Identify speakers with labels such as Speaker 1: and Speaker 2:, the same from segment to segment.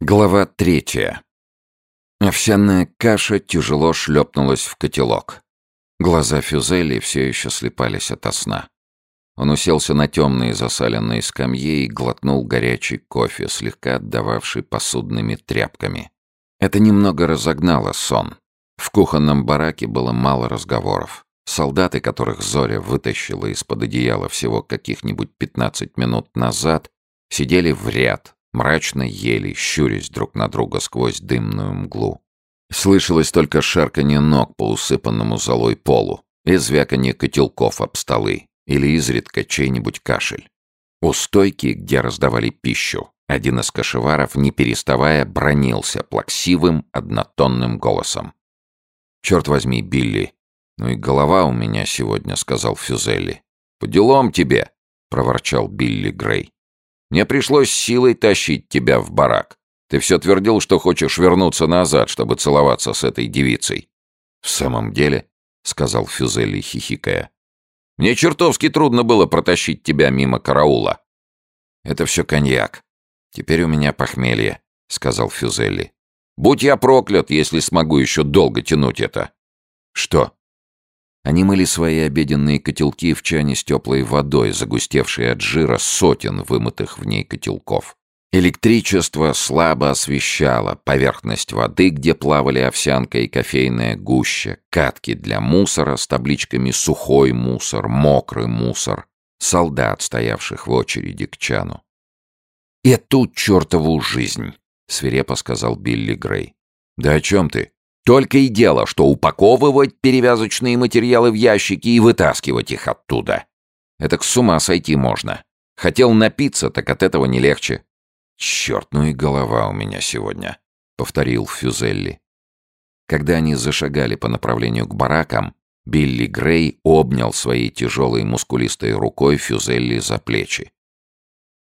Speaker 1: Глава третья. Овсяная каша тяжело шлепнулась в котелок. Глаза Фюзели все еще слепались ото сна. Он уселся на темные засаленные скамьи и глотнул горячий кофе, слегка отдававший посудными тряпками. Это немного разогнало сон. В кухонном бараке было мало разговоров. Солдаты, которых Зоря вытащила из-под одеяла всего каких-нибудь 15 минут назад, сидели в ряд, мрачно ели, щурясь друг на друга сквозь дымную мглу. Слышалось только шарканье ног по усыпанному золой полу и звяканье котелков об столы или изредка чей-нибудь кашель. У стойки, где раздавали пищу, один из кошеваров, не переставая, бронился плаксивым, однотонным голосом. «Черт возьми, Билли, ну и голова у меня сегодня», — сказал Фюзелли. «По делам тебе», — проворчал Билли Грей. Мне пришлось силой тащить тебя в барак. Ты все твердил, что хочешь вернуться назад, чтобы целоваться с этой девицей». «В самом деле?» — сказал Фюзели, хихикая. «Мне чертовски трудно было протащить тебя мимо караула». «Это все коньяк. Теперь у меня похмелье», — сказал Фюзели. «Будь я проклят, если смогу еще долго тянуть это». «Что?» Они мыли свои обеденные котелки в чане с теплой водой, загустевшей от жира сотен вымытых в ней котелков. Электричество слабо освещало поверхность воды, где плавали овсянка и кофейная гуща, катки для мусора с табличками «сухой мусор», «мокрый мусор», солдат, стоявших в очереди к чану. «Эту чертову жизнь!» — свирепо сказал Билли Грей. «Да о чем ты?» Только и дело, что упаковывать перевязочные материалы в ящики и вытаскивать их оттуда. Это к с ума сойти можно. Хотел напиться, так от этого не легче. «Черт, ну и голова у меня сегодня», — повторил Фюзелли. Когда они зашагали по направлению к баракам, Билли Грей обнял своей тяжелой мускулистой рукой Фюзелли за плечи.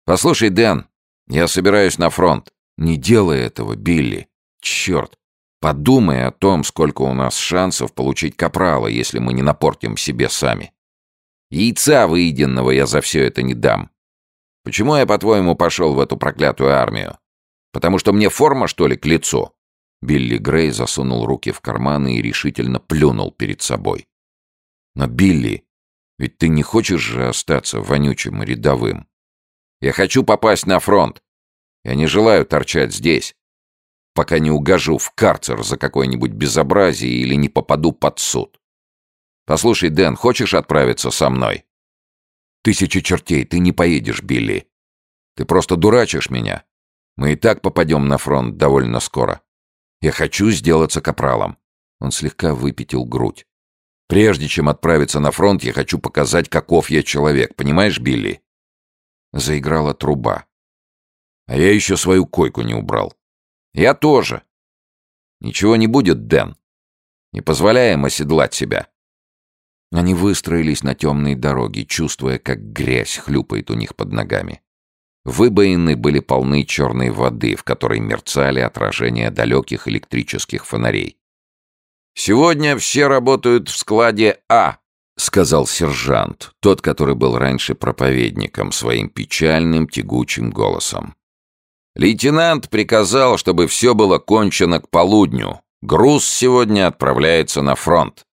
Speaker 1: «Послушай, Дэн, я собираюсь на фронт. Не делай этого, Билли. Черт, Подумай о том, сколько у нас шансов получить капрала, если мы не напортим себе сами. Яйца выеденного я за все это не дам. Почему я, по-твоему, пошел в эту проклятую армию? Потому что мне форма, что ли, к лицу?» Билли Грей засунул руки в карманы и решительно плюнул перед собой. «Но, Билли, ведь ты не хочешь же остаться вонючим рядовым? Я хочу попасть на фронт. Я не желаю торчать здесь пока не угожу в карцер за какое-нибудь безобразие или не попаду под суд. Послушай, Дэн, хочешь отправиться со мной? Тысячи чертей, ты не поедешь, Билли. Ты просто дурачишь меня. Мы и так попадем на фронт довольно скоро. Я хочу сделаться капралом. Он слегка выпятил грудь. Прежде чем отправиться на фронт, я хочу показать, каков я человек. Понимаешь, Билли? Заиграла труба. А я еще свою койку не убрал. Я тоже. Ничего не будет, Дэн. Не позволяем оседлать себя. Они выстроились на темной дороге, чувствуя, как грязь хлюпает у них под ногами. Выбоины были полны черной воды, в которой мерцали отражения далеких электрических фонарей. «Сегодня все работают в складе А», — сказал сержант, тот, который был раньше проповедником, своим печальным тягучим голосом. Лейтенант приказал, чтобы все было кончено к полудню. Груз сегодня отправляется на фронт.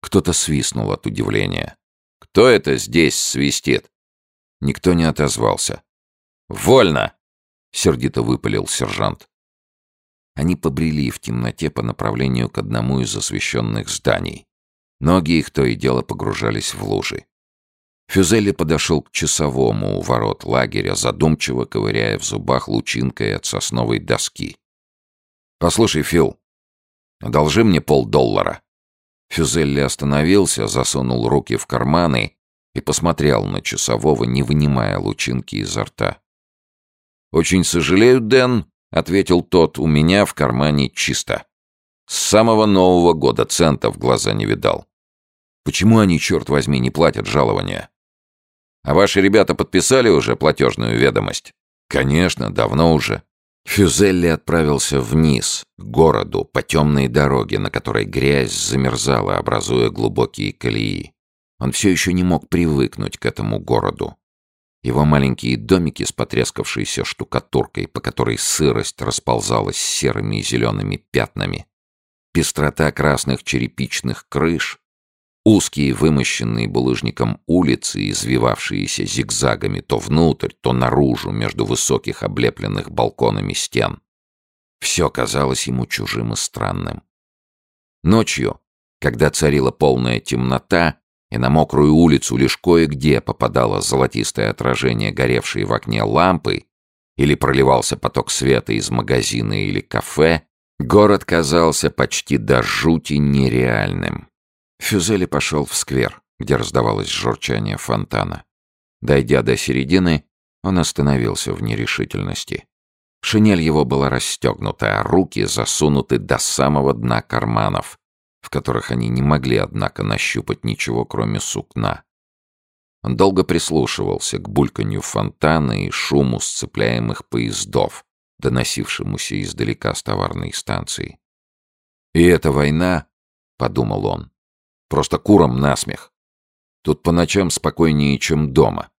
Speaker 1: Кто-то свистнул от удивления. Кто это здесь свистит? Никто не отозвался. «Вольно!» — сердито выпалил сержант. Они побрели в темноте по направлению к одному из освещенных зданий. Ноги их то и дело погружались в лужи. Фюзелли подошел к часовому у ворот лагеря, задумчиво ковыряя в зубах лучинкой от сосновой доски. «Послушай, Фил, одолжи мне полдоллара». Фюзелли остановился, засунул руки в карманы и посмотрел на часового, не вынимая лучинки изо рта. «Очень сожалею, Дэн», — ответил тот, — «у меня в кармане чисто. С самого Нового года цента в глаза не видал. Почему они, черт возьми, не платят жалования?» А ваши ребята подписали уже платежную ведомость? Конечно, давно уже. Фюзелли отправился вниз, к городу, по темной дороге, на которой грязь замерзала, образуя глубокие колеи. Он все еще не мог привыкнуть к этому городу. Его маленькие домики с потрескавшейся штукатуркой, по которой сырость расползалась серыми и зелеными пятнами, пестрота красных черепичных крыш, узкие вымощенные булыжником улицы, извивавшиеся зигзагами то внутрь, то наружу между высоких облепленных балконами стен. Все казалось ему чужим и странным. Ночью, когда царила полная темнота, и на мокрую улицу лишь кое-где попадало золотистое отражение горевшей в окне лампы или проливался поток света из магазина или кафе, город казался почти до жути нереальным. Фюзели пошел в сквер, где раздавалось журчание фонтана. Дойдя до середины, он остановился в нерешительности. Шинель его была расстегнута, а руки засунуты до самого дна карманов, в которых они не могли, однако, нащупать ничего, кроме сукна. Он долго прислушивался к бульканью фонтана и шуму сцепляемых поездов, доносившемуся издалека с товарной станции. «И эта война», — подумал он, — «просто куром насмех. Тут по ночам спокойнее, чем дома».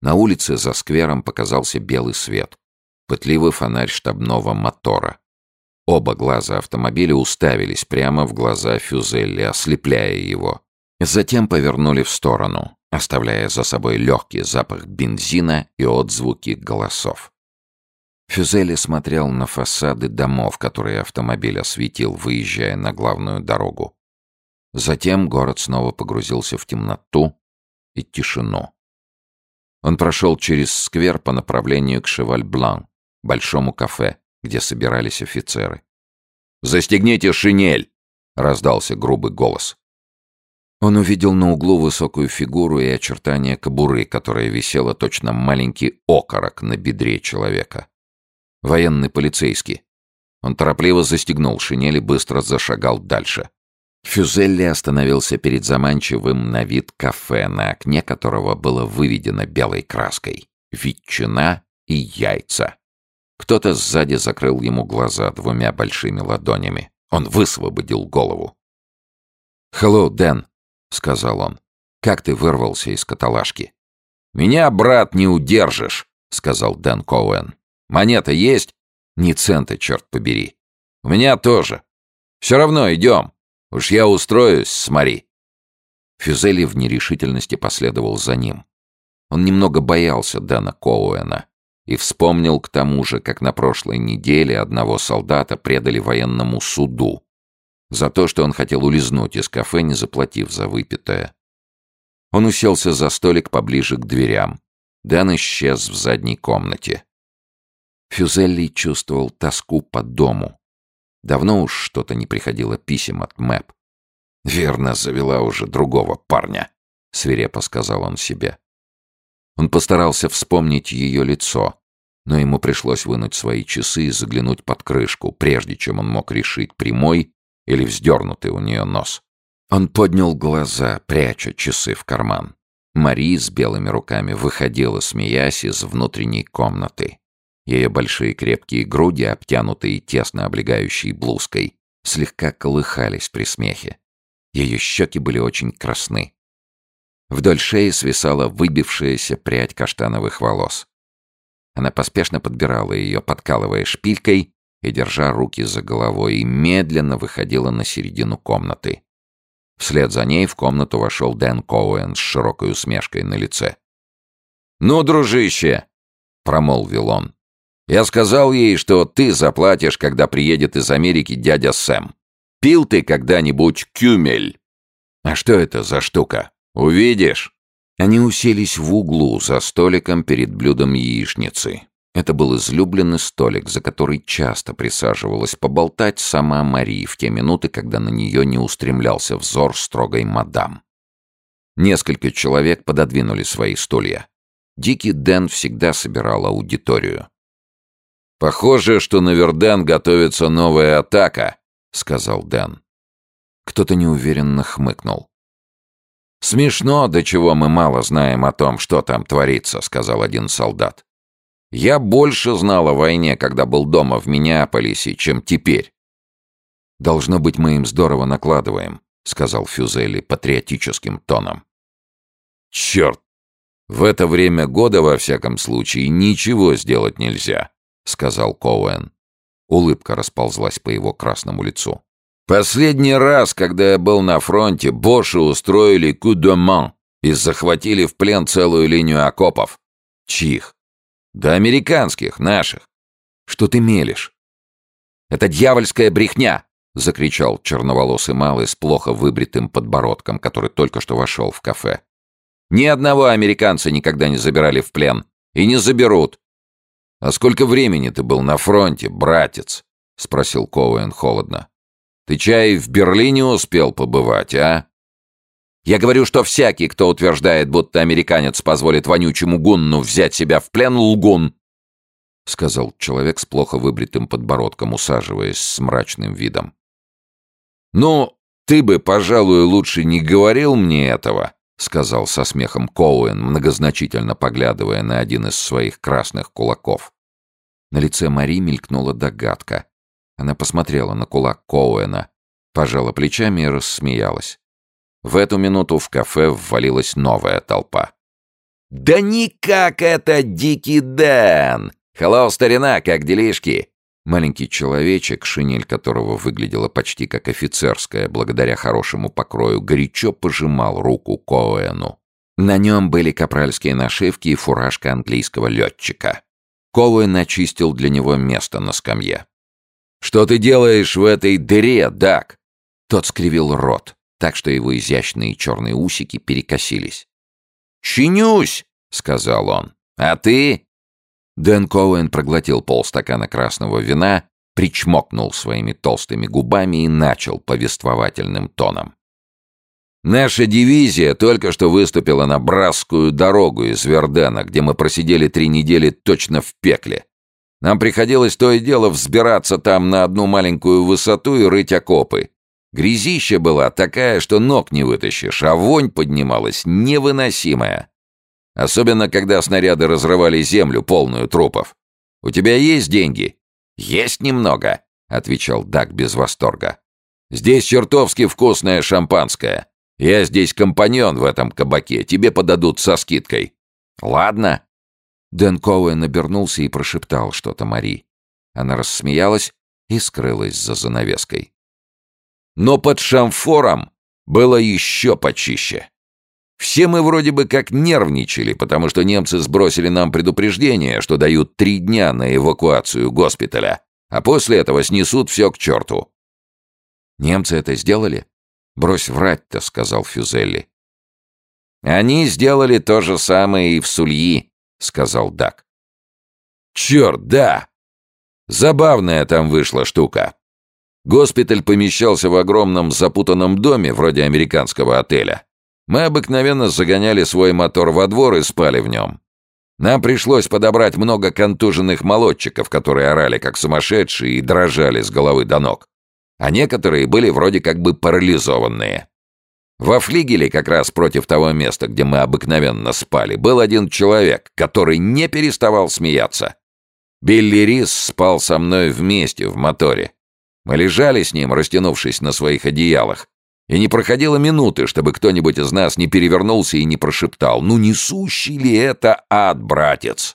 Speaker 1: На улице за сквером показался белый свет, пытливый фонарь штабного мотора. Оба глаза автомобиля уставились прямо в глаза Фюзелли, ослепляя его. Затем повернули в сторону, оставляя за собой легкий запах бензина и отзвуки голосов. Фюзели смотрел на фасады домов, которые автомобиль осветил, выезжая на главную дорогу. Затем город снова погрузился в темноту и тишину. Он прошел через сквер по направлению к Шеваль-Блан, большому кафе, где собирались офицеры. «Застегните шинель!» — раздался грубый голос. Он увидел на углу высокую фигуру и очертания кобуры, которая висела точно маленький окорок на бедре человека. Военный полицейский. Он торопливо застегнул шинель и быстро зашагал дальше. Фюзелли остановился перед заманчивым на вид кафе, на окне которого было выведено белой краской «Ветчина и яйца». Кто-то сзади закрыл ему глаза двумя большими ладонями. Он высвободил голову. «Hello, Дэн», — сказал он. «Как ты вырвался из каталажки?» «Меня, брат, не удержишь», — сказал Дэн Коуэн. «Монета есть?» «Ни цента, черт побери». «У меня тоже. Все равно идем. Уж я устроюсь, смотри». Фюзели в нерешительности последовал за ним. Он немного боялся Дэна Коуэна. И вспомнил к тому же, как на прошлой неделе одного солдата предали военному суду за то, что он хотел улизнуть из кафе, не заплатив за выпитое. Он уселся за столик поближе к дверям. Дэн исчез в задней комнате. Фюзелли чувствовал тоску по дому. Давно уж что-то не приходило писем от Мэп. «Верно, завела уже другого парня», — свирепо сказал он себе. Он постарался вспомнить ее лицо, но ему пришлось вынуть свои часы и заглянуть под крышку, прежде чем он мог решить, прямой или вздернутый у нее нос. Он поднял глаза, пряча часы в карман. Мари с белыми руками выходила, смеясь, из внутренней комнаты. Ее большие крепкие груди, обтянутые тесно облегающей блузкой, слегка колыхались при смехе. Ее щеки были очень красны. Вдоль шеи свисала выбившаяся прядь каштановых волос. Она поспешно подбирала ее, подкалывая шпилькой и держа руки за головой, и медленно выходила на середину комнаты. Вслед за ней в комнату вошел Дэн Коуэн с широкой усмешкой на лице. «Ну, дружище!» — промолвил он. «Я сказал ей, что ты заплатишь, когда приедет из Америки дядя Сэм. Пил ты когда-нибудь кюмель?» «А что это за штука?» «Увидишь!» Они уселись в углу за столиком перед блюдом яичницы. Это был излюбленный столик, за который часто присаживалась поболтать сама Мари в те минуты, когда на нее не устремлялся взор строгой мадам. Несколько человек пододвинули свои стулья. Дикий Дэн всегда собирал аудиторию. «Похоже, что на Верден готовится новая атака», — сказал Дэн. Кто-то неуверенно хмыкнул. «Смешно, до чего мы мало знаем о том, что там творится», — сказал один солдат. «Я больше знал о войне, когда был дома в Миннеаполисе, чем теперь». «Должно быть, мы им здорово накладываем», — сказал Фюзели патриотическим тоном. «Черт! «В это время года, во всяком случае, ничего сделать нельзя», — сказал Коуэн. Улыбка расползлась по его красному лицу. «Последний раз, когда я был на фронте, Боши устроили кудоман и захватили в плен целую линию окопов. Чих. Да американских, наших. Что ты мелешь?» «Это дьявольская брехня!» — закричал черноволосый малый с плохо выбритым подбородком, который только что вошел в кафе. «Ни одного американца никогда не забирали в плен. И не заберут. «А сколько времени ты был на фронте, братец?» — спросил Коуэн холодно. «Ты чай в Берлине успел побывать, а?» «Я говорю, что всякий, кто утверждает, будто американец позволит вонючему гунну взять себя в плен, лгун!» — сказал человек с плохо выбритым подбородком, усаживаясь с мрачным видом. «Ну, ты бы, пожалуй, лучше не говорил мне этого», — сказал со смехом Коуэн, многозначительно поглядывая на один из своих красных кулаков. На лице Мари мелькнула догадка. Она посмотрела на кулак Коуэна, пожала плечами и рассмеялась. В эту минуту в кафе ввалилась новая толпа. «Да никак это Дикий Дэн! Хеллоу, старина, как делишки?» Маленький человечек, шинель которого выглядела почти как офицерская, благодаря хорошему покрою, горячо пожимал руку Коэну. На нем были капральские нашивки и фуражка английского летчика. Коуэн очистил для него место на скамье. «Что ты делаешь в этой дыре, Дак?» Тот скривил рот, так что его изящные черные усики перекосились. «Чинюсь!» — сказал он. «А ты?» Дэн Коуэн проглотил полстакана красного вина, причмокнул своими толстыми губами и начал повествовательным тоном. «Наша дивизия только что выступила на Брасскую дорогу из Вердена, где мы просидели три недели точно в пекле. Нам приходилось то и дело взбираться там на одну маленькую высоту и рыть окопы. Грязища была такая, что ног не вытащишь, а вонь поднималась невыносимая. Особенно, когда снаряды разрывали землю, полную трупов. «У тебя есть деньги?» «Есть немного», — отвечал Даг без восторга. «Здесь чертовски вкусное шампанское. Я здесь компаньон в этом кабаке, тебе подадут со скидкой». «Ладно». Дэн Коуэн обернулся и прошептал что-то Мари. Она рассмеялась и скрылась за занавеской. Но под шамфором было еще почище. Все мы вроде бы как нервничали, потому что немцы сбросили нам предупреждение, что дают три дня на эвакуацию госпиталя, а после этого снесут все к черту. «Немцы это сделали?» «Брось врать-то», — сказал Фюзелли. «Они сделали то же самое и в Сульи», — сказал Дак. «Черт, да! Забавная там вышла штука. Госпиталь помещался в огромном запутанном доме, вроде американского отеля. Мы обыкновенно загоняли свой мотор во двор и спали в нем. Нам пришлось подобрать много контуженных молодчиков, которые орали как сумасшедшие и дрожали с головы до ног. А некоторые были вроде как бы парализованные. Во флигеле, как раз против того места, где мы обыкновенно спали, был один человек, который не переставал смеяться. Билли Рис спал со мной вместе в моторе. Мы лежали с ним, растянувшись на своих одеялах, и не проходило минуты, чтобы кто-нибудь из нас не перевернулся и не прошептал «Ну несущий ли это ад, братец?»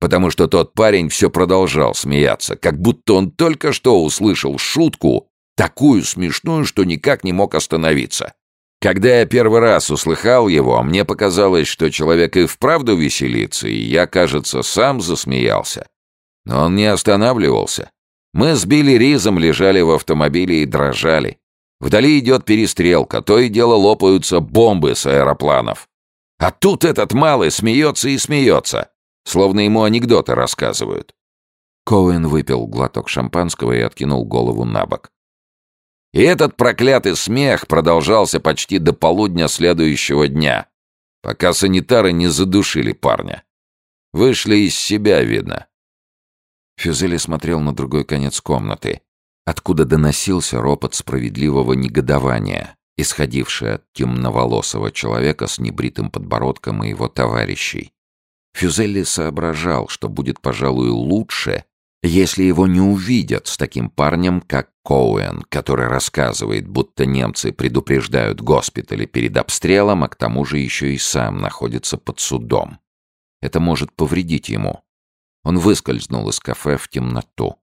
Speaker 1: Потому что тот парень все продолжал смеяться, как будто он только что услышал шутку, такую смешную, что никак не мог остановиться. Когда я первый раз услыхал его, мне показалось, что человек и вправду веселится, и я, кажется, сам засмеялся. Но он не останавливался. Мы с Билли Ризом лежали в автомобиле и дрожали. Вдали идет перестрелка, то и дело лопаются бомбы с аэропланов. А тут этот малый смеется и смеется, словно ему анекдоты рассказывают. Коуэн выпил глоток шампанского и откинул голову на бок. И этот проклятый смех продолжался почти до полудня следующего дня, пока санитары не задушили парня. Вышли из себя, видно. Фюзели смотрел на другой конец комнаты, откуда доносился ропот справедливого негодования, исходивший от темноволосого человека с небритым подбородком и его товарищей. Фюзелли соображал, что будет, пожалуй, лучше, если его не увидят с таким парнем, как Коуэн, который рассказывает, будто немцы предупреждают госпитали перед обстрелом, а к тому же еще и сам находится под судом. Это может повредить ему. Он выскользнул из кафе в темноту.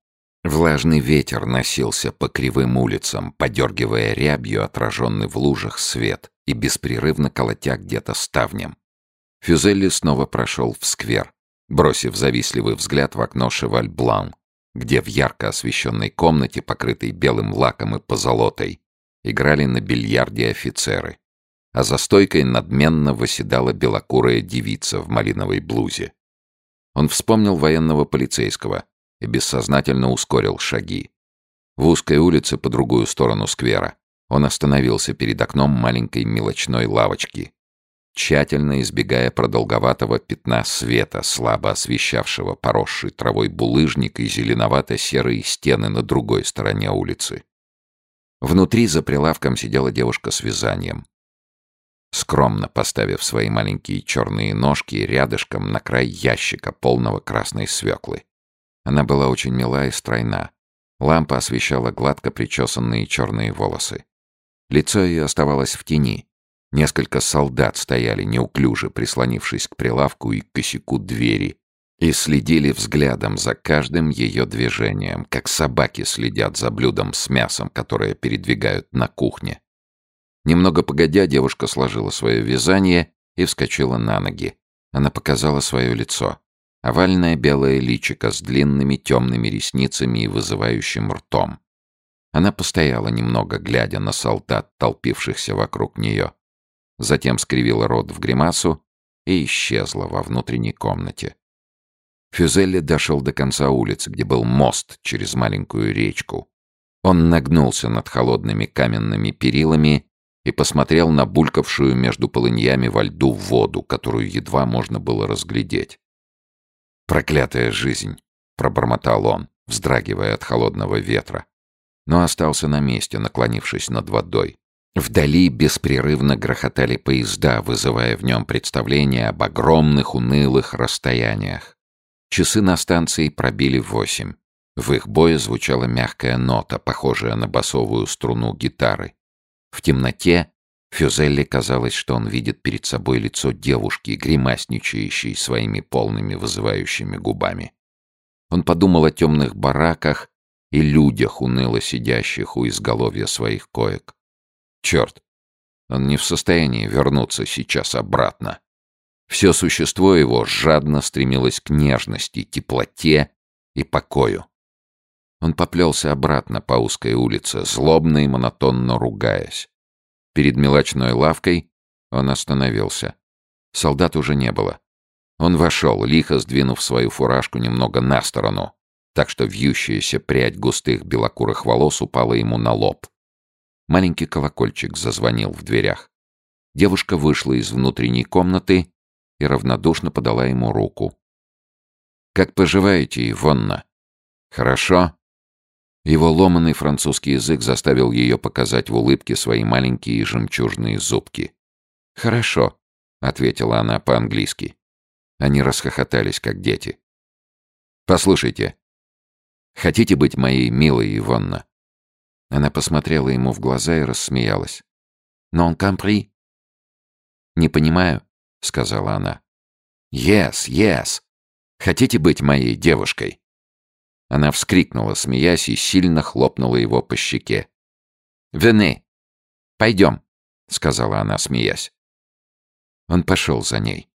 Speaker 1: Влажный ветер носился по кривым улицам, подергивая рябью отраженный в лужах свет и беспрерывно колотя где-то ставнем. Фюзелли снова прошел в сквер, бросив завистливый взгляд в окно Шеваль-Блан, где в ярко освещенной комнате, покрытой белым лаком и позолотой, играли на бильярде офицеры, а за стойкой надменно восседала белокурая девица в малиновой блузе. Он вспомнил военного полицейского и бессознательно ускорил шаги. В узкой улице по другую сторону сквера он остановился перед окном маленькой мелочной лавочки, тщательно избегая продолговатого пятна света, слабо освещавшего поросший травой булыжник и зеленовато-серые стены на другой стороне улицы. Внутри за прилавком сидела девушка с вязанием. Скромно поставив свои маленькие черные ножки рядышком на край ящика, полного красной свеклы. Она была очень мила и стройна. Лампа освещала гладко причесанные черные волосы. Лицо ее оставалось в тени, Несколько солдат стояли неуклюже, прислонившись к прилавку и к косяку двери, и следили взглядом за каждым ее движением, как собаки следят за блюдом с мясом, которое передвигают на кухне. Немного погодя, девушка сложила свое вязание и вскочила на ноги. Она показала свое лицо. Овальное белое личико с длинными темными ресницами и вызывающим ртом. Она постояла немного, глядя на солдат, толпившихся вокруг нее затем скривила рот в гримасу и исчезла во внутренней комнате. Фюзелли дошел до конца улицы, где был мост через маленькую речку. Он нагнулся над холодными каменными перилами и посмотрел на булькавшую между полыньями во льду воду, которую едва можно было разглядеть. «Проклятая жизнь!» — пробормотал он, вздрагивая от холодного ветра, но остался на месте, наклонившись над водой. Вдали беспрерывно грохотали поезда, вызывая в нем представление об огромных унылых расстояниях. Часы на станции пробили восемь. В их бое звучала мягкая нота, похожая на басовую струну гитары. В темноте Фюзелли казалось, что он видит перед собой лицо девушки, гримасничающей своими полными вызывающими губами. Он подумал о темных бараках и людях, уныло сидящих у изголовья своих коек. Черт, он не в состоянии вернуться сейчас обратно. Все существо его жадно стремилось к нежности, теплоте и покою. Он поплелся обратно по узкой улице, злобно и монотонно ругаясь. Перед мелочной лавкой он остановился. Солдат уже не было. Он вошел, лихо сдвинув свою фуражку немного на сторону, так что вьющаяся прядь густых белокурых волос упала ему на лоб. Маленький колокольчик зазвонил в дверях. Девушка вышла из внутренней комнаты и равнодушно подала ему руку. «Как поживаете, Ивонна?» «Хорошо?» Его ломанный французский язык заставил ее показать в улыбке свои маленькие жемчужные зубки. «Хорошо», — ответила она по-английски. Они расхохотались, как дети. «Послушайте, хотите быть моей милой Ивонна?» Она посмотрела ему в глаза и рассмеялась. «Non compris?» «Не понимаю», — сказала она. «Yes, yes. Хотите быть моей девушкой?» Она вскрикнула, смеясь, и сильно хлопнула его по щеке. «Вены! Пойдем!» — сказала она, смеясь. Он пошел за ней.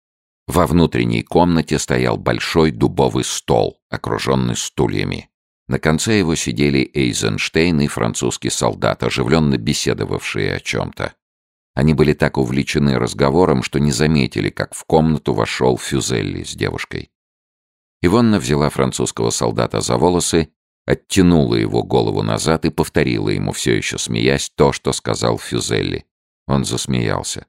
Speaker 1: Во внутренней комнате стоял большой дубовый стол, окруженный стульями. На конце его сидели Эйзенштейн и французский солдат, оживленно беседовавшие о чем-то. Они были так увлечены разговором, что не заметили, как в комнату вошел Фюзелли с девушкой. Ивонна взяла французского солдата за волосы, оттянула его голову назад и повторила ему, все еще смеясь, то, что сказал Фюзелли. Он засмеялся.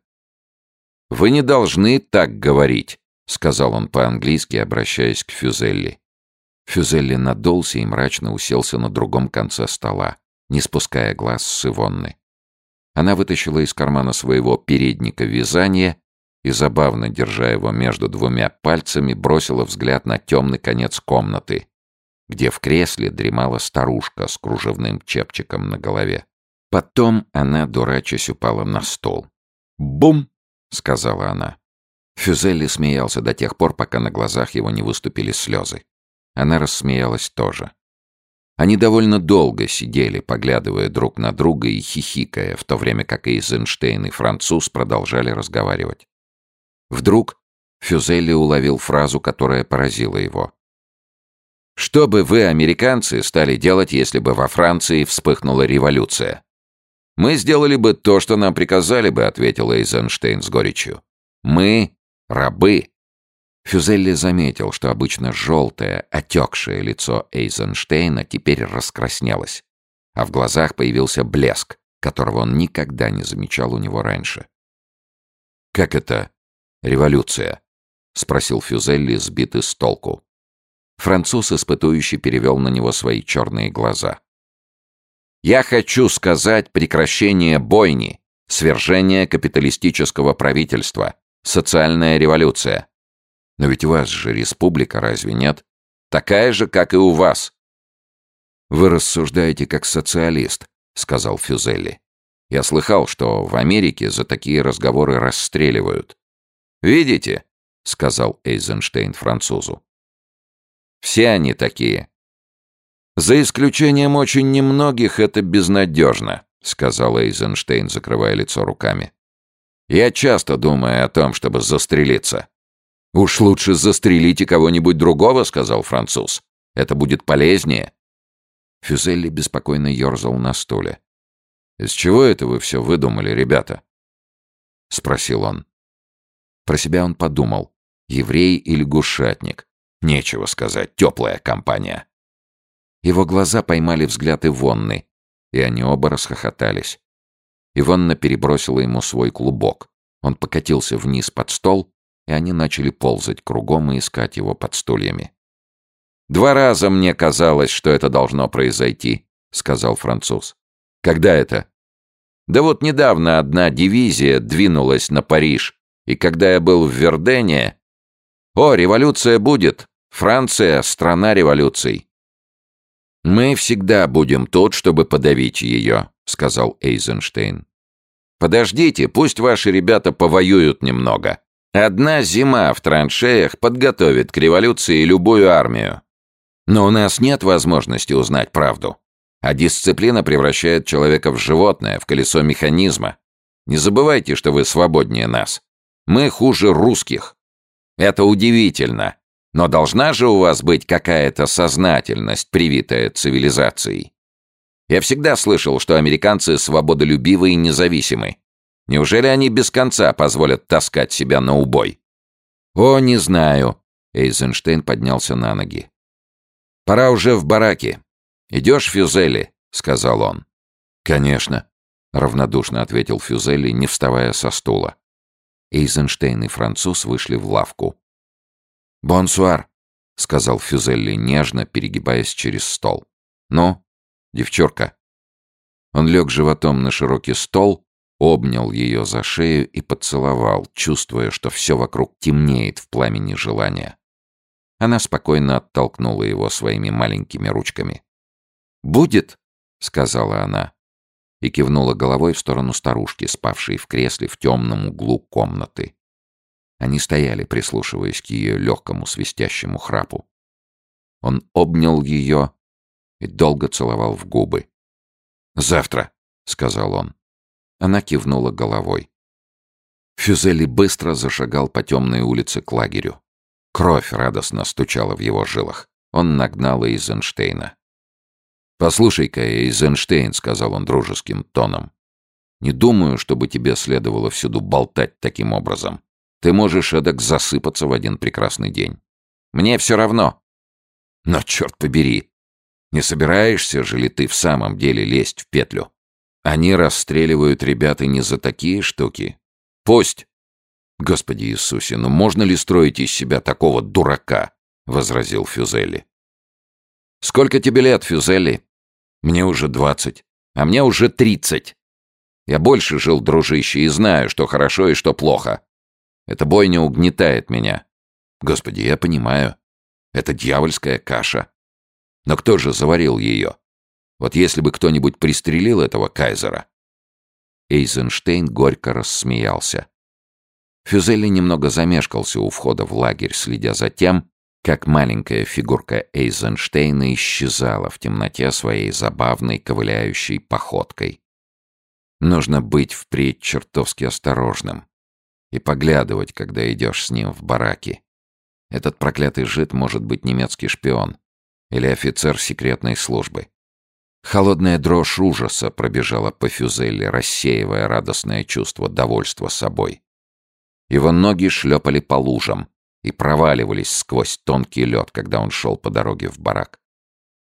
Speaker 1: «Вы не должны так говорить», — сказал он по-английски, обращаясь к Фюзелли. Фюзелли надулся и мрачно уселся на другом конце стола, не спуская глаз с Ивонны. Она вытащила из кармана своего передника вязание и, забавно держа его между двумя пальцами, бросила взгляд на темный конец комнаты, где в кресле дремала старушка с кружевным чепчиком на голове. Потом она, дурачась, упала на стол. «Бум!» — сказала она. Фюзелли смеялся до тех пор, пока на глазах его не выступили слезы. Она рассмеялась тоже. Они довольно долго сидели, поглядывая друг на друга и хихикая, в то время как Эйзенштейн и француз продолжали разговаривать. Вдруг Фюзелли уловил фразу, которая поразила его. «Что бы вы, американцы, стали делать, если бы во Франции вспыхнула революция?» «Мы сделали бы то, что нам приказали бы», — ответил Эйзенштейн с горечью. «Мы — рабы». Фюзелли заметил, что обычно желтое, отекшее лицо Эйзенштейна теперь раскраснелось, а в глазах появился блеск, которого он никогда не замечал у него раньше. «Как это? Революция?» — спросил Фюзелли, сбитый с толку. Француз, испытующий, перевел на него свои черные глаза. «Я хочу сказать прекращение бойни, свержение капиталистического правительства, социальная революция. Но ведь у вас же республика, разве нет? Такая же, как и у вас. Вы рассуждаете как социалист, сказал Фюзелли. Я слыхал, что в Америке за такие разговоры расстреливают. Видите, сказал Эйзенштейн французу. Все они такие. За исключением очень немногих это безнадежно, сказал Эйзенштейн, закрывая лицо руками. Я часто думаю о том, чтобы застрелиться. «Уж лучше застрелите кого-нибудь другого», — сказал француз. «Это будет полезнее». Фюзелли беспокойно ерзал на стуле. «Из чего это вы все выдумали, ребята?» — спросил он. Про себя он подумал. Еврей или гушатник? Нечего сказать, теплая компания. Его глаза поймали взгляд Ивонны, и они оба расхохотались. Ивонна перебросила ему свой клубок. Он покатился вниз под стол и они начали ползать кругом и искать его под стульями. «Два раза мне казалось, что это должно произойти», — сказал француз. «Когда это?» «Да вот недавно одна дивизия двинулась на Париж, и когда я был в Вердене...» «О, революция будет! Франция — страна революций!» «Мы всегда будем тут, чтобы подавить ее», — сказал Эйзенштейн. «Подождите, пусть ваши ребята повоюют немного. Одна зима в траншеях подготовит к революции любую армию. Но у нас нет возможности узнать правду. А дисциплина превращает человека в животное, в колесо механизма. Не забывайте, что вы свободнее нас. Мы хуже русских. Это удивительно. Но должна же у вас быть какая-то сознательность, привитая цивилизацией. Я всегда слышал, что американцы свободолюбивы и независимы. Неужели они без конца позволят таскать себя на убой? О, не знаю. Эйзенштейн поднялся на ноги. Пора уже в бараки. Идешь, Фюзели? сказал он. Конечно, равнодушно ответил Фюзели, не вставая со стула. Эйзенштейн и француз вышли в лавку. «Бонсуар», — сказал Фюзелли нежно, перегибаясь через стол. «Ну, девчурка». Он лег животом на широкий стол обнял ее за шею и поцеловал, чувствуя, что все вокруг темнеет в пламени желания. Она спокойно оттолкнула его своими маленькими ручками. «Будет?» — сказала она. И кивнула головой в сторону старушки, спавшей в кресле в темном углу комнаты. Они стояли, прислушиваясь к ее легкому свистящему храпу. Он обнял ее и долго целовал в губы. «Завтра», — сказал он. Она кивнула головой. Фюзели быстро зашагал по темной улице к лагерю. Кровь радостно стучала в его жилах. Он нагнал Эйзенштейна. «Послушай-ка, Эйзенштейн», — сказал он дружеским тоном, — «не думаю, чтобы тебе следовало всюду болтать таким образом. Ты можешь эдак засыпаться в один прекрасный день. Мне все равно. Но, черт побери, не собираешься же ли ты в самом деле лезть в петлю?» Они расстреливают ребята не за такие штуки. Пусть. Господи Иисусе, ну можно ли строить из себя такого дурака? Возразил Фюзели. Сколько тебе лет, Фюзели? Мне уже двадцать. А мне уже тридцать. Я больше жил, дружище, и знаю, что хорошо и что плохо. Эта бойня угнетает меня. Господи, я понимаю. Это дьявольская каша. Но кто же заварил ее? Вот если бы кто-нибудь пристрелил этого кайзера. Эйзенштейн горько рассмеялся. Фюзелли немного замешкался у входа в лагерь, следя за тем, как маленькая фигурка Эйзенштейна исчезала в темноте своей забавной ковыляющей походкой. Нужно быть впредь чертовски осторожным и поглядывать, когда идешь с ним в бараки. Этот проклятый жид может быть немецкий шпион или офицер секретной службы. Холодная дрожь ужаса пробежала по Фюзелле, рассеивая радостное чувство довольства собой. Его ноги шлепали по лужам и проваливались сквозь тонкий лед, когда он шел по дороге в барак.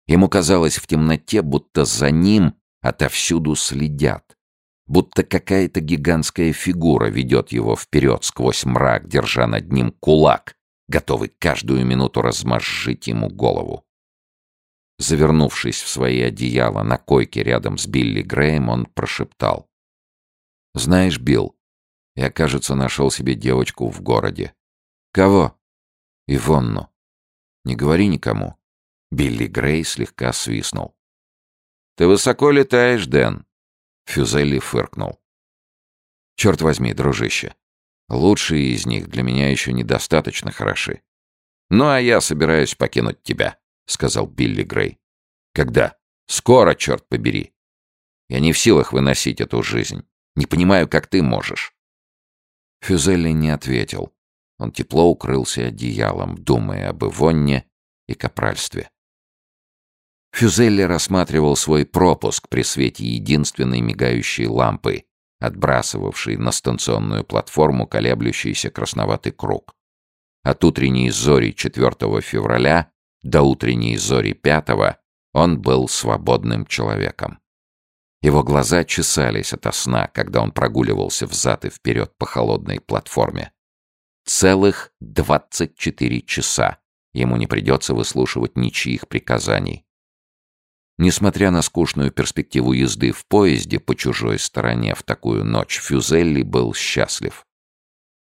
Speaker 1: Ему казалось в темноте, будто за ним отовсюду следят, будто какая-то гигантская фигура ведет его вперед сквозь мрак, держа над ним кулак, готовый каждую минуту размозжить ему голову. Завернувшись в свои одеяла на койке рядом с Билли Греем, он прошептал. «Знаешь, Билл, я, кажется, нашел себе девочку в городе. Кого? Ивонну. Не говори никому. Билли Грей слегка свистнул. Ты высоко летаешь, Дэн. Фюзелли фыркнул. Черт возьми, дружище. Лучшие из них для меня еще недостаточно хороши. Ну, а я собираюсь покинуть тебя, сказал Билли Грей. Когда? Скоро, черт побери. Я не в силах выносить эту жизнь. Не понимаю, как ты можешь. Фюзелли не ответил. Он тепло укрылся одеялом, думая об Ивонне и капральстве. Фюзелли рассматривал свой пропуск при свете единственной мигающей лампы, отбрасывавшей на станционную платформу колеблющийся красноватый круг. От утренней зори 4 февраля до утренней зори 5 он был свободным человеком. Его глаза чесались ото сна, когда он прогуливался взад и вперед по холодной платформе. Целых 24 часа ему не придется выслушивать ничьих приказаний. Несмотря на скучную перспективу езды в поезде по чужой стороне в такую ночь, Фюзелли был счастлив.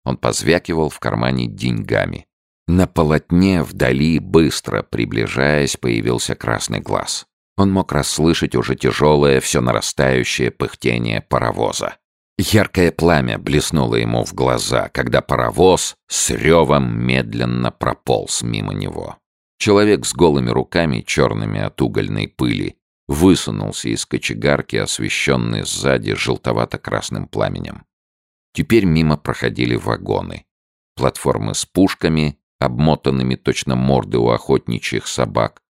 Speaker 1: Он позвякивал в кармане деньгами. На полотне вдали, быстро приближаясь, появился красный глаз. Он мог расслышать уже тяжелое, все нарастающее пыхтение паровоза. Яркое пламя блеснуло ему в глаза, когда паровоз с ревом медленно прополз мимо него. Человек с голыми руками, черными от угольной пыли, высунулся из кочегарки, освещенный сзади желтовато-красным пламенем. Теперь мимо проходили вагоны. Платформы с пушками, обмотанными точно морды у охотничьих собак,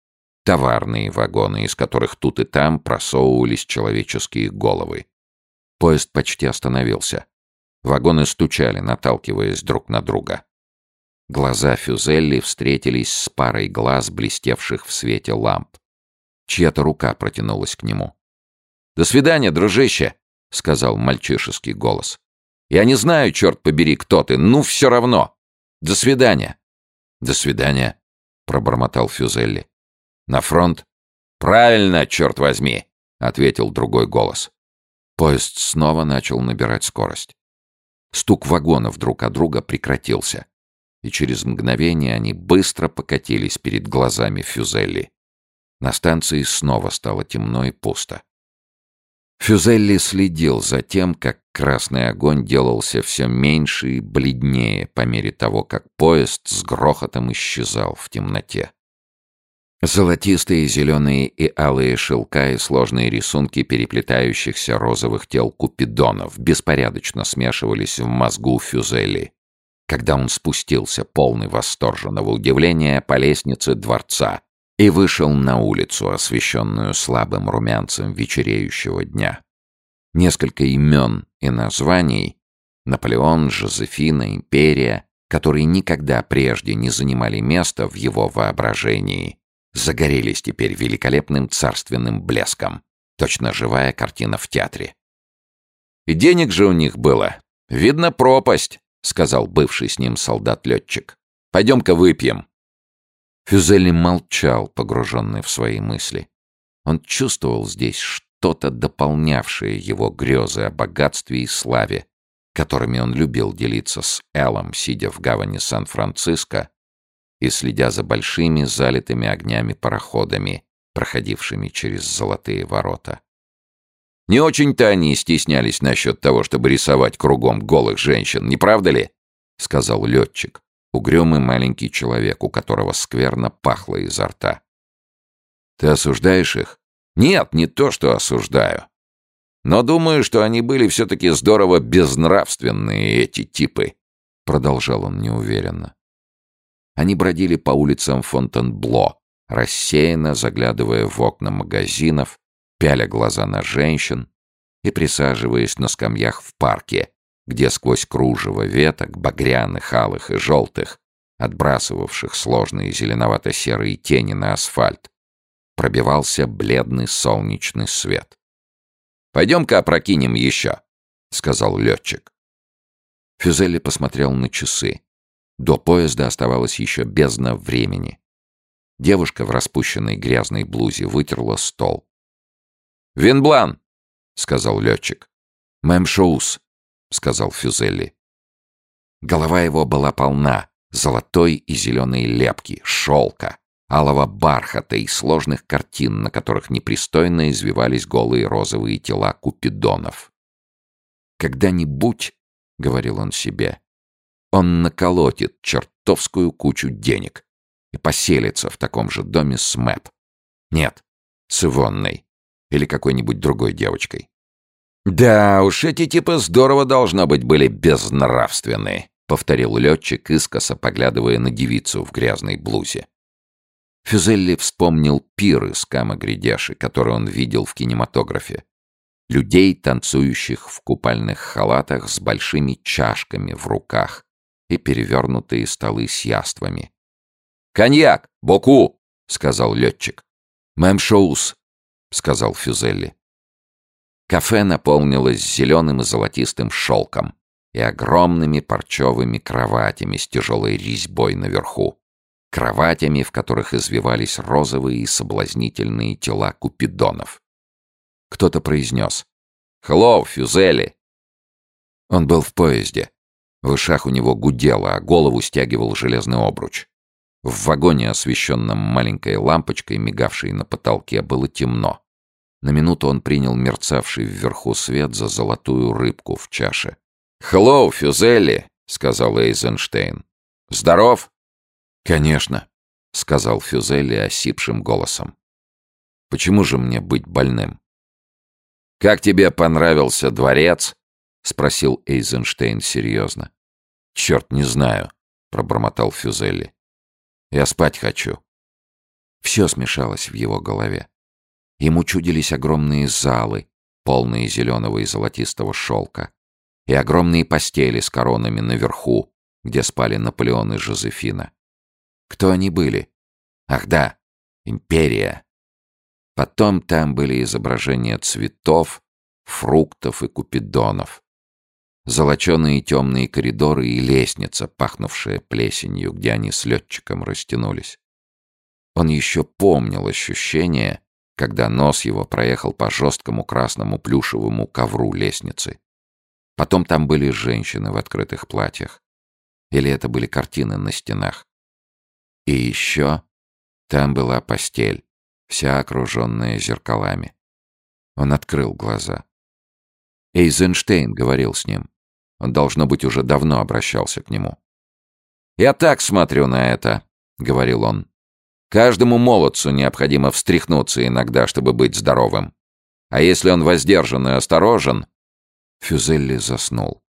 Speaker 1: товарные вагоны, из которых тут и там просовывались человеческие головы. Поезд почти остановился. Вагоны стучали, наталкиваясь друг на друга. Глаза Фюзелли встретились с парой глаз, блестевших в свете ламп. Чья-то рука протянулась к нему. «До свидания, дружище!» — сказал мальчишеский голос. «Я не знаю, черт побери, кто ты, ну все равно! До свидания!» «До свидания!» — пробормотал Фюзелли. На фронт? Правильно, черт возьми, ответил другой голос. Поезд снова начал набирать скорость. Стук вагонов друг от друга прекратился, и через мгновение они быстро покатились перед глазами Фюзелли. На станции снова стало темно и пусто. Фюзелли следил за тем, как красный огонь делался все меньше и бледнее по мере того, как поезд с грохотом исчезал в темноте. Золотистые, зеленые и алые шелка и сложные рисунки переплетающихся розовых тел купидонов беспорядочно смешивались в мозгу Фюзели, когда он спустился, полный восторженного удивления, по лестнице дворца и вышел на улицу, освещенную слабым румянцем вечереющего дня. Несколько имен и названий — Наполеон, Жозефина, Империя — которые никогда прежде не занимали места в его воображении — загорелись теперь великолепным царственным блеском. Точно живая картина в театре. «И денег же у них было. Видно пропасть», — сказал бывший с ним солдат-летчик. «Пойдем-ка выпьем». Фюзели молчал, погруженный в свои мысли. Он чувствовал здесь что-то дополнявшее его грезы о богатстве и славе, которыми он любил делиться с Эллом, сидя в гавани Сан-Франциско и следя за большими залитыми огнями пароходами, проходившими через золотые ворота. Не очень-то они стеснялись насчет того, чтобы рисовать кругом голых женщин, не правда ли? Сказал летчик, угрюмый маленький человек, у которого скверно пахло изо рта. Ты осуждаешь их? Нет, не то, что осуждаю. Но думаю, что они были все-таки здорово безнравственные, эти типы, продолжал он неуверенно. Они бродили по улицам Фонтенбло, рассеянно заглядывая в окна магазинов, пяля глаза на женщин и присаживаясь на скамьях в парке, где сквозь кружево веток, багряных, алых и желтых, отбрасывавших сложные зеленовато-серые тени на асфальт, пробивался бледный солнечный свет. «Пойдем-ка опрокинем еще», — сказал летчик. Фюзелли посмотрел на часы. До поезда оставалось еще бездна времени. Девушка в распущенной грязной блузе вытерла стол. «Винблан!» — сказал летчик. «Мэм Шоус», — сказал Фюзелли. Голова его была полна золотой и зеленой лепки, шелка, алого бархата и сложных картин, на которых непристойно извивались голые розовые тела купидонов. «Когда-нибудь», — говорил он себе, — «он наколотит чертовскую кучу денег и поселится в таком же доме с Мэп. Нет, с Ивонной или какой-нибудь другой девочкой. «Да уж, эти типы здорово, должно быть, были безнравственны», — повторил летчик, искоса поглядывая на девицу в грязной блузе. Фюзелли вспомнил пир из Камагридеши, который он видел в кинематографе. Людей, танцующих в купальных халатах с большими чашками в руках и перевернутые столы с яствами. «Коньяк! Боку!» — сказал летчик. «Мэм Шоус!» — сказал Фюзелли. Кафе наполнилось зеленым и золотистым шелком и огромными парчевыми кроватями с тяжелой резьбой наверху кроватями, в которых извивались розовые и соблазнительные тела купидонов. Кто-то произнес «Хеллоу, Фюзели!» Он был в поезде. В ушах у него гудело, а голову стягивал железный обруч. В вагоне, освещенном маленькой лампочкой, мигавшей на потолке, было темно. На минуту он принял мерцавший вверху свет за золотую рыбку в чаше. «Хеллоу, Фюзели!» — сказал Эйзенштейн. «Здоров?» «Конечно», — сказал Фюзели осипшим голосом. «Почему же мне быть больным?» «Как тебе понравился дворец?» — спросил Эйзенштейн серьезно. «Черт, не знаю», — пробормотал Фюзели. «Я спать хочу». Все смешалось в его голове. Ему чудились огромные залы, полные зеленого и золотистого шелка, и огромные постели с коронами наверху, где спали Наполеон и Жозефина. Кто они были? Ах да, империя. Потом там были изображения цветов, фруктов и купидонов. Золоченые темные коридоры и лестница, пахнувшая плесенью, где они с летчиком растянулись. Он еще помнил ощущение, когда нос его проехал по жесткому красному плюшевому ковру лестницы. Потом там были женщины в открытых платьях. Или это были картины на стенах. И еще там была постель, вся окруженная зеркалами. Он открыл глаза. Эйзенштейн говорил с ним. Он, должно быть, уже давно обращался к нему. «Я так смотрю на это», — говорил он. «Каждому молодцу необходимо встряхнуться иногда, чтобы быть здоровым. А если он воздержан и осторожен...» Фюзелли заснул.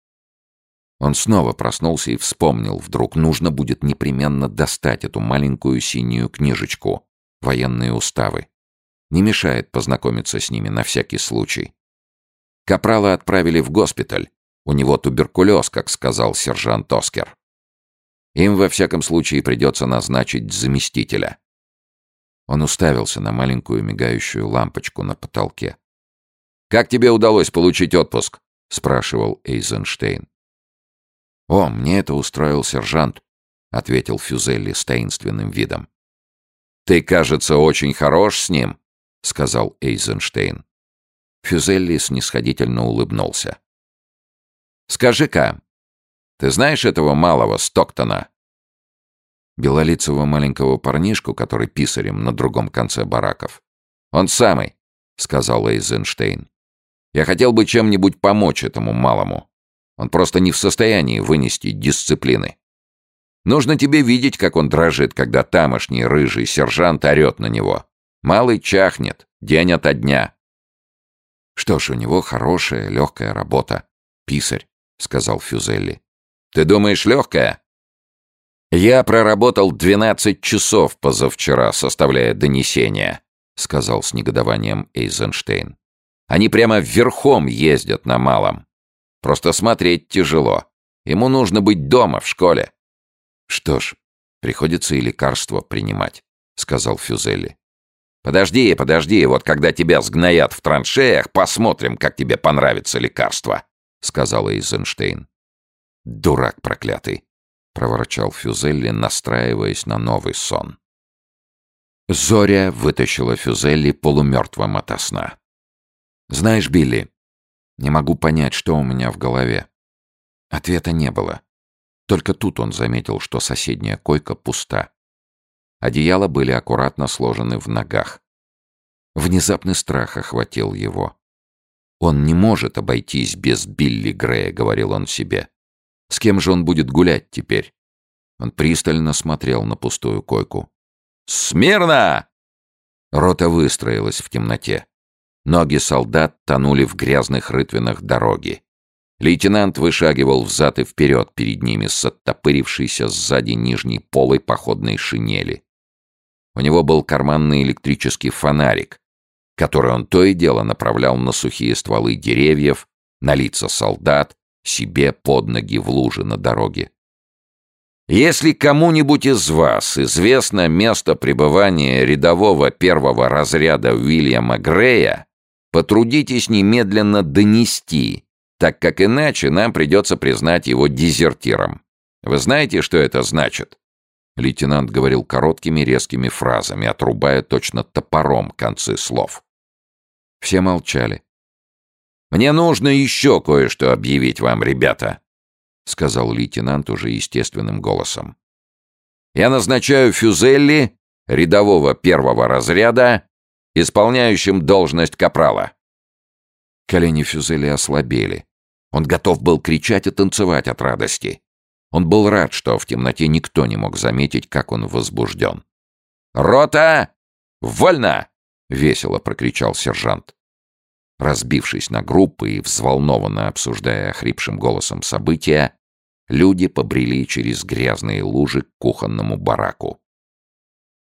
Speaker 1: Он снова проснулся и вспомнил, вдруг нужно будет непременно достать эту маленькую синюю книжечку «Военные уставы». Не мешает познакомиться с ними на всякий случай. Капрала отправили в госпиталь. У него туберкулез, как сказал сержант Оскер. Им, во всяком случае, придется назначить заместителя. Он уставился на маленькую мигающую лампочку на потолке. «Как тебе удалось получить отпуск?» — спрашивал Эйзенштейн. «О, мне это устроил сержант», — ответил Фюзелли с таинственным видом. «Ты, кажется, очень хорош с ним», — сказал Эйзенштейн. Фюзелли снисходительно улыбнулся. «Скажи-ка, ты знаешь этого малого Стоктона?» Белолицего маленького парнишку, который писарем на другом конце бараков. «Он самый», — сказал Эйзенштейн. «Я хотел бы чем-нибудь помочь этому малому. Он просто не в состоянии вынести дисциплины. Нужно тебе видеть, как он дрожит, когда тамошний рыжий сержант орет на него. Малый чахнет, день ото дня. Что ж, у него хорошая, легкая работа. Писарь, сказал Фюзелли. Ты думаешь, легкая? Я проработал 12 часов позавчера, составляя донесения, сказал с негодованием Эйзенштейн. Они прямо верхом ездят на малом. Просто смотреть тяжело. Ему нужно быть дома, в школе. Что ж, приходится и лекарство принимать, сказал Фюзелли. Подожди, подожди, вот когда тебя сгноят в траншеях, посмотрим, как тебе понравится лекарство, сказал Эйзенштейн. Дурак проклятый, проворчал Фюзелли, настраиваясь на новый сон. Зоря вытащила Фюзелли полумертвым ото сна. «Знаешь, Билли, не могу понять, что у меня в голове». Ответа не было. Только тут он заметил, что соседняя койка пуста. Одеяла были аккуратно сложены в ногах. Внезапный страх охватил его. «Он не может обойтись без Билли Грея», — говорил он себе. «С кем же он будет гулять теперь?» Он пристально смотрел на пустую койку. «Смирно!» Рота выстроилась в темноте. Ноги солдат тонули в грязных рытвинах дороги. Лейтенант вышагивал взад и вперед перед ними с оттопырившейся сзади нижней полой походной шинели. У него был карманный электрический фонарик, который он то и дело направлял на сухие стволы деревьев, на лица солдат, себе под ноги в луже на дороге. Если кому-нибудь из вас известно место пребывания рядового первого разряда Уильяма Грея, потрудитесь немедленно донести, так как иначе нам придется признать его дезертиром. Вы знаете, что это значит?» Лейтенант говорил короткими резкими фразами, отрубая точно топором концы слов. Все молчали. «Мне нужно еще кое-что объявить вам, ребята», — сказал лейтенант уже естественным голосом. «Я назначаю Фюзелли, рядового первого разряда, исполняющим должность капрала. Колени Фюзели ослабели. Он готов был кричать и танцевать от радости. Он был рад, что в темноте никто не мог заметить, как он возбужден. «Рота! Вольно!» — весело прокричал сержант. Разбившись на группы и взволнованно обсуждая охрипшим голосом события, люди побрели через грязные лужи к кухонному бараку.